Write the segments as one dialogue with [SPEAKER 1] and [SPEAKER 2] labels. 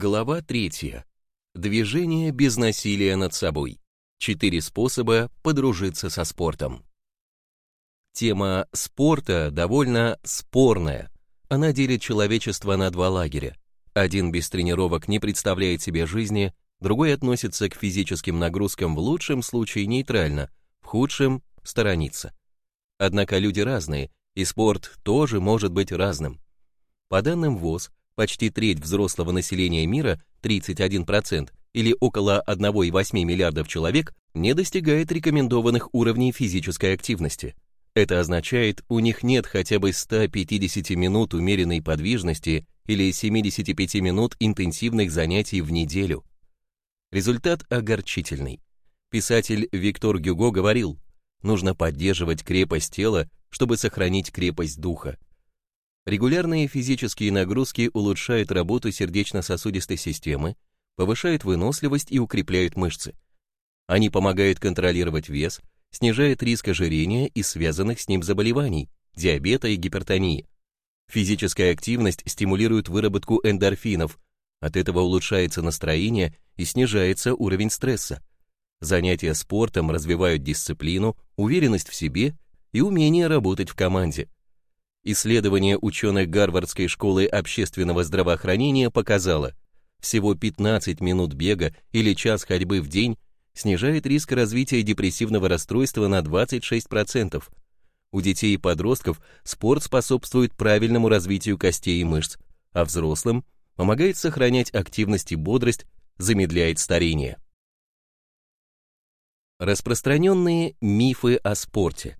[SPEAKER 1] Глава 3. Движение без насилия над собой. Четыре способа подружиться со спортом. Тема спорта довольно спорная. Она делит человечество на два лагеря. Один без тренировок не представляет себе жизни, другой относится к физическим нагрузкам в лучшем случае нейтрально, в худшем – сторонится. Однако люди разные, и спорт тоже может быть разным. По данным ВОЗ, почти треть взрослого населения мира, 31%, или около 1,8 миллиардов человек, не достигает рекомендованных уровней физической активности. Это означает, у них нет хотя бы 150 минут умеренной подвижности или 75 минут интенсивных занятий в неделю. Результат огорчительный. Писатель Виктор Гюго говорил, нужно поддерживать крепость тела, чтобы сохранить крепость духа. Регулярные физические нагрузки улучшают работу сердечно-сосудистой системы, повышают выносливость и укрепляют мышцы. Они помогают контролировать вес, снижают риск ожирения и связанных с ним заболеваний, диабета и гипертонии. Физическая активность стимулирует выработку эндорфинов, от этого улучшается настроение и снижается уровень стресса. Занятия спортом развивают дисциплину, уверенность в себе и умение работать в команде. Исследование ученых Гарвардской школы общественного здравоохранения показало, всего 15 минут бега или час ходьбы в день снижает риск развития депрессивного расстройства на 26%. У детей и подростков спорт способствует правильному развитию костей и мышц, а взрослым помогает сохранять активность и бодрость, замедляет старение. Распространенные мифы о спорте.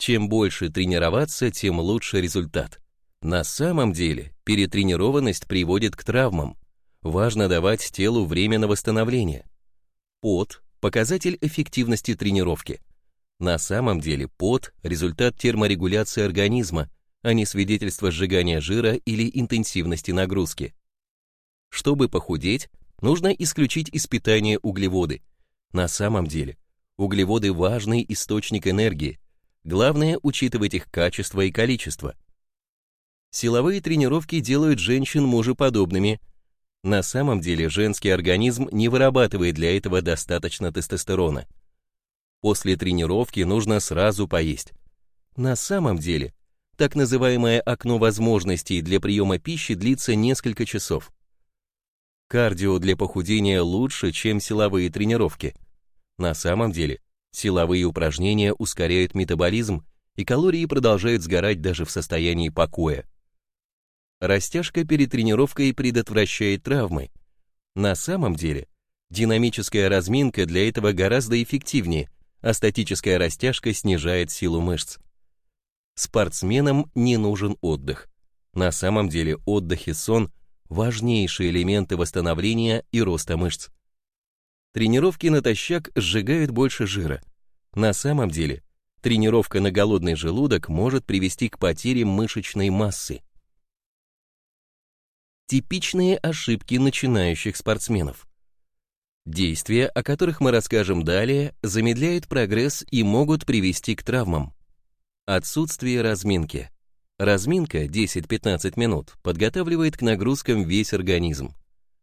[SPEAKER 1] Чем больше тренироваться, тем лучше результат. На самом деле, перетренированность приводит к травмам. Важно давать телу время на восстановление. Пот – показатель эффективности тренировки. На самом деле пот – результат терморегуляции организма, а не свидетельство сжигания жира или интенсивности нагрузки. Чтобы похудеть, нужно исключить из питания углеводы. На самом деле, углеводы – важный источник энергии, Главное учитывать их качество и количество. Силовые тренировки делают женщин мужеподобными. На самом деле женский организм не вырабатывает для этого достаточно тестостерона. После тренировки нужно сразу поесть. На самом деле, так называемое окно возможностей для приема пищи длится несколько часов. Кардио для похудения лучше, чем силовые тренировки. На самом деле, Силовые упражнения ускоряют метаболизм, и калории продолжают сгорать даже в состоянии покоя. Растяжка перед тренировкой предотвращает травмы. На самом деле, динамическая разминка для этого гораздо эффективнее, а статическая растяжка снижает силу мышц. Спортсменам не нужен отдых. На самом деле отдых и сон – важнейшие элементы восстановления и роста мышц. Тренировки натощак сжигают больше жира. На самом деле, тренировка на голодный желудок может привести к потере мышечной массы. Типичные ошибки начинающих спортсменов. Действия, о которых мы расскажем далее, замедляют прогресс и могут привести к травмам. Отсутствие разминки. Разминка 10-15 минут подготавливает к нагрузкам весь организм.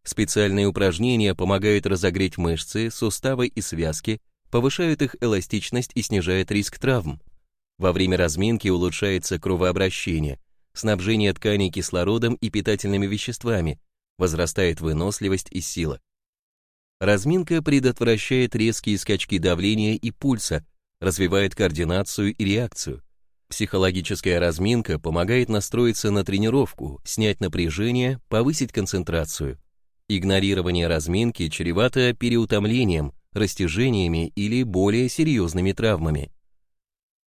[SPEAKER 1] Специальные упражнения помогают разогреть мышцы, суставы и связки, повышают их эластичность и снижают риск травм. Во время разминки улучшается кровообращение, снабжение тканей кислородом и питательными веществами, возрастает выносливость и сила. Разминка предотвращает резкие скачки давления и пульса, развивает координацию и реакцию. Психологическая разминка помогает настроиться на тренировку, снять напряжение, повысить концентрацию. Игнорирование разминки чревато переутомлением, растяжениями или более серьезными травмами.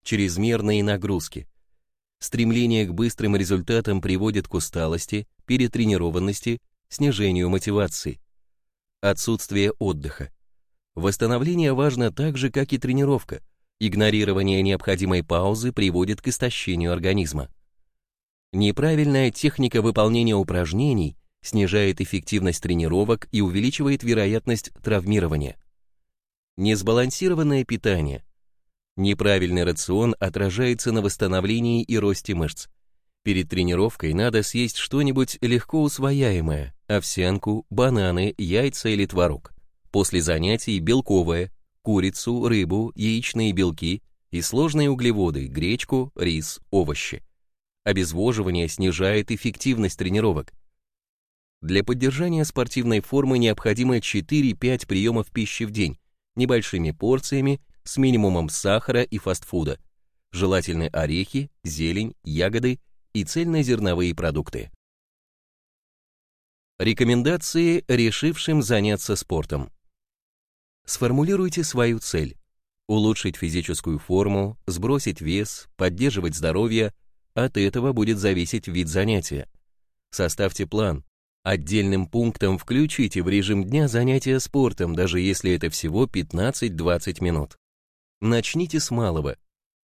[SPEAKER 1] Чрезмерные нагрузки. Стремление к быстрым результатам приводит к усталости, перетренированности, снижению мотивации. Отсутствие отдыха. Восстановление важно так же, как и тренировка. Игнорирование необходимой паузы приводит к истощению организма. Неправильная техника выполнения упражнений снижает эффективность тренировок и увеличивает вероятность травмирования. Несбалансированное питание. Неправильный рацион отражается на восстановлении и росте мышц. Перед тренировкой надо съесть что-нибудь легко усвояемое, овсянку, бананы, яйца или творог. После занятий белковое, курицу, рыбу, яичные белки и сложные углеводы, гречку, рис, овощи. Обезвоживание снижает эффективность тренировок. Для поддержания спортивной формы необходимо 4-5 приемов пищи в день, небольшими порциями, с минимумом сахара и фастфуда. Желательны орехи, зелень, ягоды и цельнозерновые продукты. Рекомендации решившим заняться спортом. Сформулируйте свою цель. Улучшить физическую форму, сбросить вес, поддерживать здоровье. От этого будет зависеть вид занятия. Составьте план. Отдельным пунктом включите в режим дня занятия спортом, даже если это всего 15-20 минут. Начните с малого.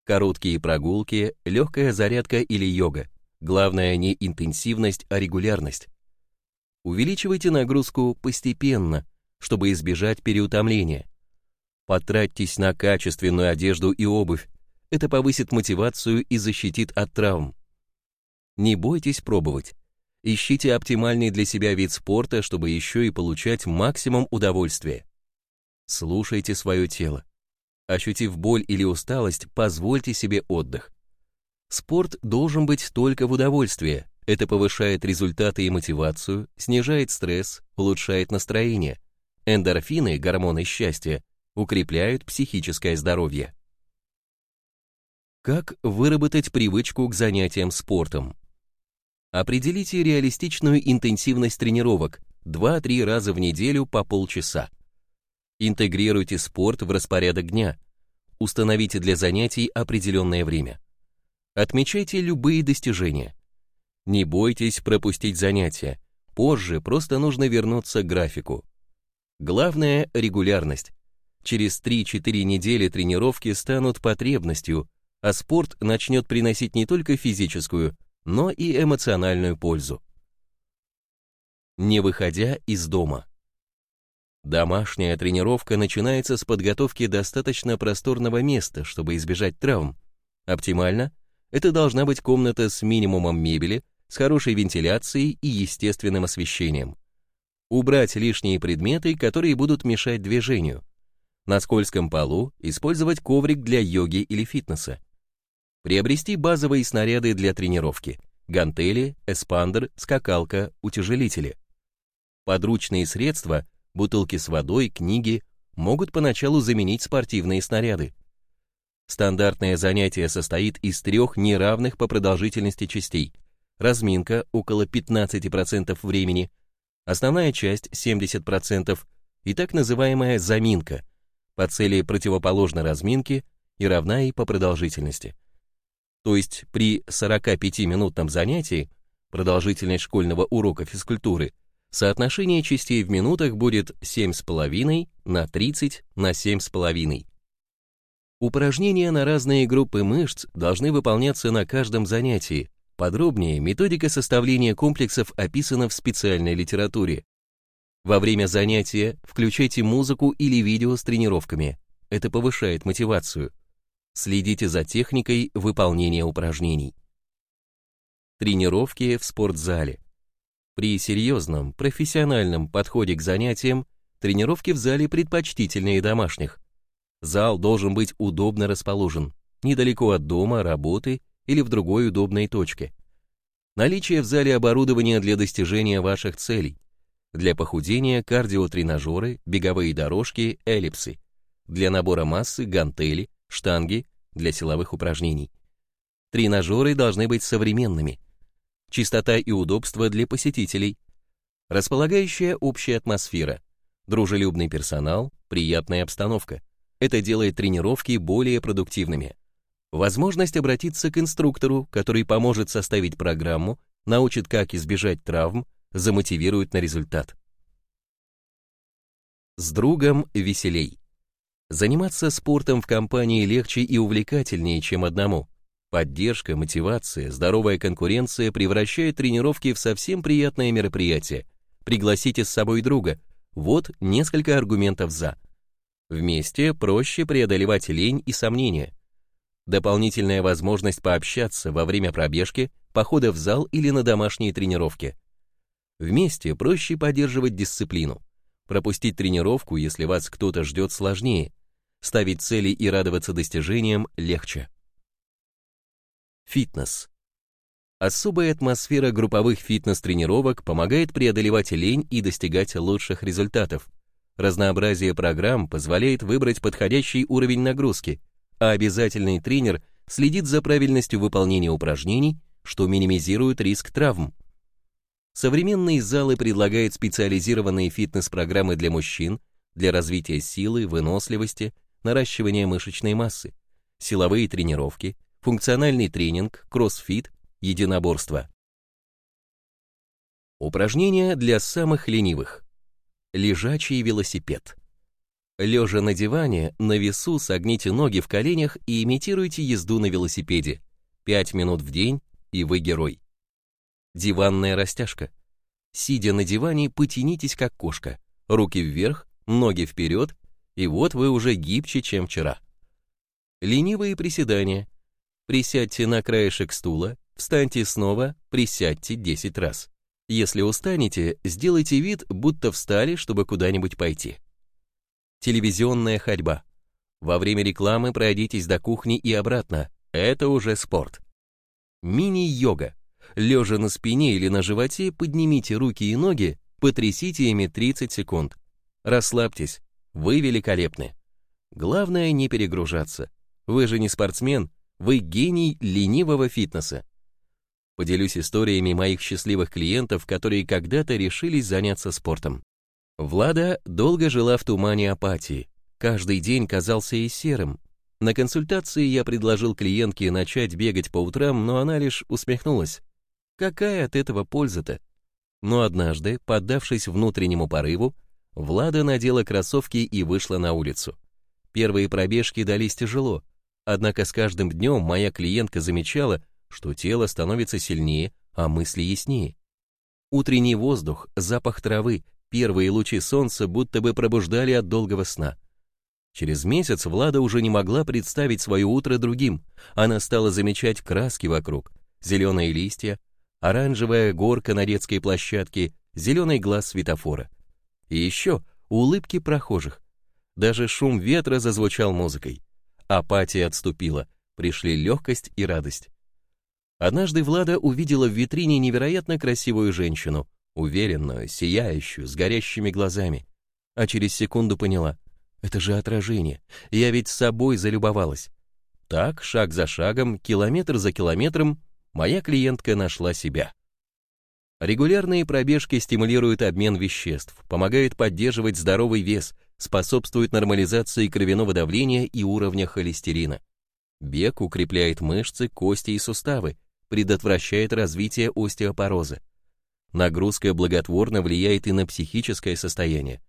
[SPEAKER 1] Короткие прогулки, легкая зарядка или йога. Главное не интенсивность, а регулярность. Увеличивайте нагрузку постепенно, чтобы избежать переутомления. Потратьтесь на качественную одежду и обувь. Это повысит мотивацию и защитит от травм. Не бойтесь пробовать. Ищите оптимальный для себя вид спорта, чтобы еще и получать максимум удовольствия. Слушайте свое тело. Ощутив боль или усталость, позвольте себе отдых. Спорт должен быть только в удовольствие. Это повышает результаты и мотивацию, снижает стресс, улучшает настроение. Эндорфины, гормоны счастья, укрепляют психическое здоровье. Как выработать привычку к занятиям спортом? Определите реалистичную интенсивность тренировок 2-3 раза в неделю по полчаса. Интегрируйте спорт в распорядок дня. Установите для занятий определенное время. Отмечайте любые достижения. Не бойтесь пропустить занятия. Позже просто нужно вернуться к графику. Главное – регулярность. Через 3-4 недели тренировки станут потребностью, а спорт начнет приносить не только физическую, но и эмоциональную пользу. Не выходя из дома. Домашняя тренировка начинается с подготовки достаточно просторного места, чтобы избежать травм. Оптимально – это должна быть комната с минимумом мебели, с хорошей вентиляцией и естественным освещением. Убрать лишние предметы, которые будут мешать движению. На скользком полу использовать коврик для йоги или фитнеса. Приобрести базовые снаряды для тренировки – гантели, эспандер, скакалка, утяжелители. Подручные средства – бутылки с водой, книги могут поначалу заменить спортивные снаряды. Стандартное занятие состоит из трех неравных по продолжительности частей. Разминка около 15% времени, основная часть 70% и так называемая заминка по цели противоположной разминки и равна ей по продолжительности. То есть при 45-минутном занятии продолжительность школьного урока физкультуры – Соотношение частей в минутах будет 7,5 на 30 на 7,5. Упражнения на разные группы мышц должны выполняться на каждом занятии. Подробнее методика составления комплексов описана в специальной литературе. Во время занятия включайте музыку или видео с тренировками. Это повышает мотивацию. Следите за техникой выполнения упражнений. Тренировки в спортзале. При серьезном, профессиональном подходе к занятиям тренировки в зале предпочтительнее домашних. Зал должен быть удобно расположен, недалеко от дома, работы или в другой удобной точке. Наличие в зале оборудования для достижения ваших целей. Для похудения кардиотренажеры, беговые дорожки, эллипсы. Для набора массы гантели, штанги, для силовых упражнений. Тренажеры должны быть современными, чистота и удобство для посетителей, располагающая общая атмосфера, дружелюбный персонал, приятная обстановка. Это делает тренировки более продуктивными. Возможность обратиться к инструктору, который поможет составить программу, научит, как избежать травм, замотивирует на результат. С другом веселей. Заниматься спортом в компании легче и увлекательнее, чем одному. Поддержка, мотивация, здоровая конкуренция превращают тренировки в совсем приятное мероприятие. Пригласите с собой друга. Вот несколько аргументов «за». Вместе проще преодолевать лень и сомнения. Дополнительная возможность пообщаться во время пробежки похода в зал или на домашние тренировки. Вместе проще поддерживать дисциплину. Пропустить тренировку, если вас кто-то ждет, сложнее. Ставить цели и радоваться достижениям легче. Фитнес. Особая атмосфера групповых фитнес-тренировок помогает преодолевать лень и достигать лучших результатов. Разнообразие программ позволяет выбрать подходящий уровень нагрузки, а обязательный тренер следит за правильностью выполнения упражнений, что минимизирует риск травм. Современные залы предлагают специализированные фитнес-программы для мужчин для развития силы, выносливости, наращивания мышечной массы, силовые тренировки, функциональный тренинг, кроссфит, единоборство. Упражнения для самых ленивых. Лежачий велосипед. Лежа на диване, на весу согните ноги в коленях и имитируйте езду на велосипеде. 5 минут в день, и вы герой. Диванная растяжка. Сидя на диване, потянитесь как кошка. Руки вверх, ноги вперед, и вот вы уже гибче, чем вчера. Ленивые приседания. Присядьте на краешек стула, встаньте снова, присядьте 10 раз. Если устанете, сделайте вид, будто встали, чтобы куда-нибудь пойти. Телевизионная ходьба. Во время рекламы пройдитесь до кухни и обратно. Это уже спорт. Мини-йога. Лежа на спине или на животе, поднимите руки и ноги, потрясите ими 30 секунд. Расслабьтесь. Вы великолепны. Главное не перегружаться. Вы же не спортсмен, вы гений ленивого фитнеса. Поделюсь историями моих счастливых клиентов, которые когда-то решились заняться спортом. Влада долго жила в тумане апатии. Каждый день казался ей серым. На консультации я предложил клиентке начать бегать по утрам, но она лишь усмехнулась. Какая от этого польза-то? Но однажды, поддавшись внутреннему порыву, Влада надела кроссовки и вышла на улицу. Первые пробежки дались тяжело, однако с каждым днем моя клиентка замечала, что тело становится сильнее, а мысли яснее. Утренний воздух, запах травы, первые лучи солнца будто бы пробуждали от долгого сна. Через месяц Влада уже не могла представить свое утро другим. Она стала замечать краски вокруг, зеленые листья, оранжевая горка на детской площадке, зеленый глаз светофора. И еще улыбки прохожих. Даже шум ветра зазвучал музыкой. Апатия отступила, пришли легкость и радость. Однажды Влада увидела в витрине невероятно красивую женщину, уверенную, сияющую, с горящими глазами. А через секунду поняла, это же отражение, я ведь собой залюбовалась. Так, шаг за шагом, километр за километром, моя клиентка нашла себя. Регулярные пробежки стимулируют обмен веществ, помогают поддерживать здоровый вес, способствуют нормализации кровяного давления и уровня холестерина. Бег укрепляет мышцы, кости и суставы, предотвращает развитие остеопороза. Нагрузка благотворно влияет и на психическое состояние.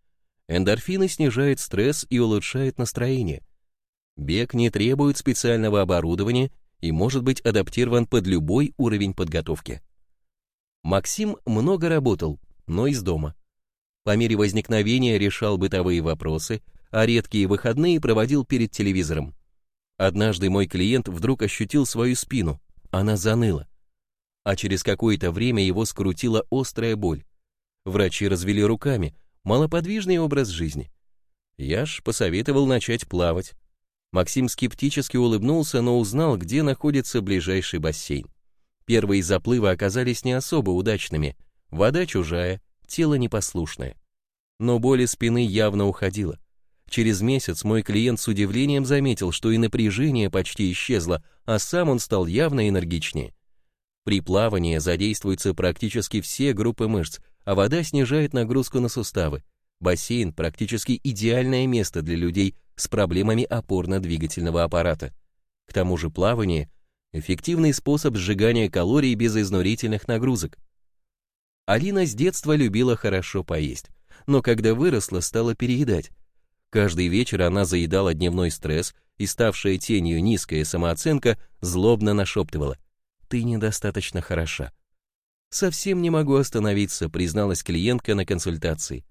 [SPEAKER 1] Эндорфины снижают стресс и улучшают настроение. Бег не требует специального оборудования и может быть адаптирован под любой уровень подготовки. Максим много работал, но из дома. По мере возникновения решал бытовые вопросы, а редкие выходные проводил перед телевизором. Однажды мой клиент вдруг ощутил свою спину, она заныла. А через какое-то время его скрутила острая боль. Врачи развели руками, малоподвижный образ жизни. Я ж посоветовал начать плавать. Максим скептически улыбнулся, но узнал, где находится ближайший бассейн. Первые заплывы оказались не особо удачными. Вода чужая, тело непослушное. Но боль спины явно уходила. Через месяц мой клиент с удивлением заметил, что и напряжение почти исчезло, а сам он стал явно энергичнее. При плавании задействуются практически все группы мышц, а вода снижает нагрузку на суставы. Бассейн практически идеальное место для людей с проблемами опорно-двигательного аппарата. К тому же плавание – эффективный способ сжигания калорий без изнурительных нагрузок. Алина с детства любила хорошо поесть, но когда выросла, стала переедать. Каждый вечер она заедала дневной стресс, и ставшая тенью низкая самооценка злобно нашептывала «Ты недостаточно хороша». «Совсем не могу остановиться», призналась клиентка на консультации.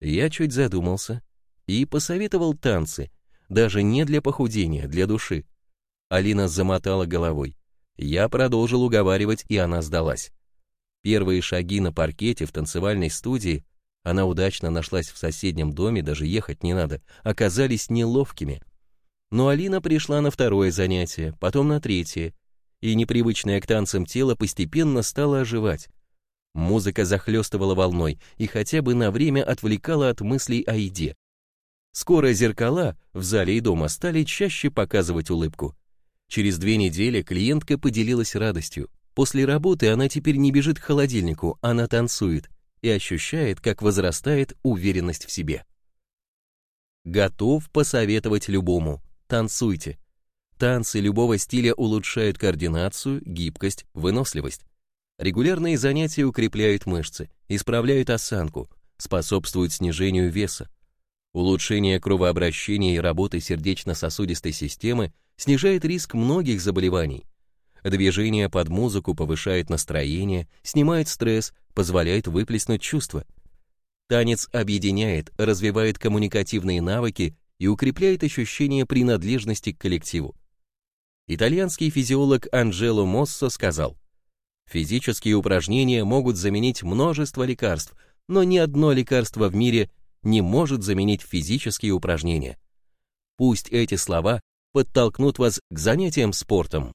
[SPEAKER 1] Я чуть задумался и посоветовал танцы, даже не для похудения, для души. Алина замотала головой. Я продолжил уговаривать, и она сдалась. Первые шаги на паркете в танцевальной студии, она удачно нашлась в соседнем доме, даже ехать не надо, оказались неловкими. Но Алина пришла на второе занятие, потом на третье, и непривычное к танцам тело постепенно стало оживать. Музыка захлестывала волной и хотя бы на время отвлекала от мыслей о еде. Скоро зеркала в зале и дома стали чаще показывать улыбку. Через две недели клиентка поделилась радостью. После работы она теперь не бежит к холодильнику, она танцует и ощущает, как возрастает уверенность в себе. Готов посоветовать любому. Танцуйте. Танцы любого стиля улучшают координацию, гибкость, выносливость. Регулярные занятия укрепляют мышцы, исправляют осанку, способствуют снижению веса. Улучшение кровообращения и работы сердечно-сосудистой системы снижает риск многих заболеваний. Движение под музыку повышает настроение, снимает стресс, позволяет выплеснуть чувства. Танец объединяет, развивает коммуникативные навыки и укрепляет ощущение принадлежности к коллективу. Итальянский физиолог Анджело Моссо сказал, «Физические упражнения могут заменить множество лекарств, но ни одно лекарство в мире не может заменить физические упражнения. Пусть эти слова подтолкнут вас к занятиям спортом.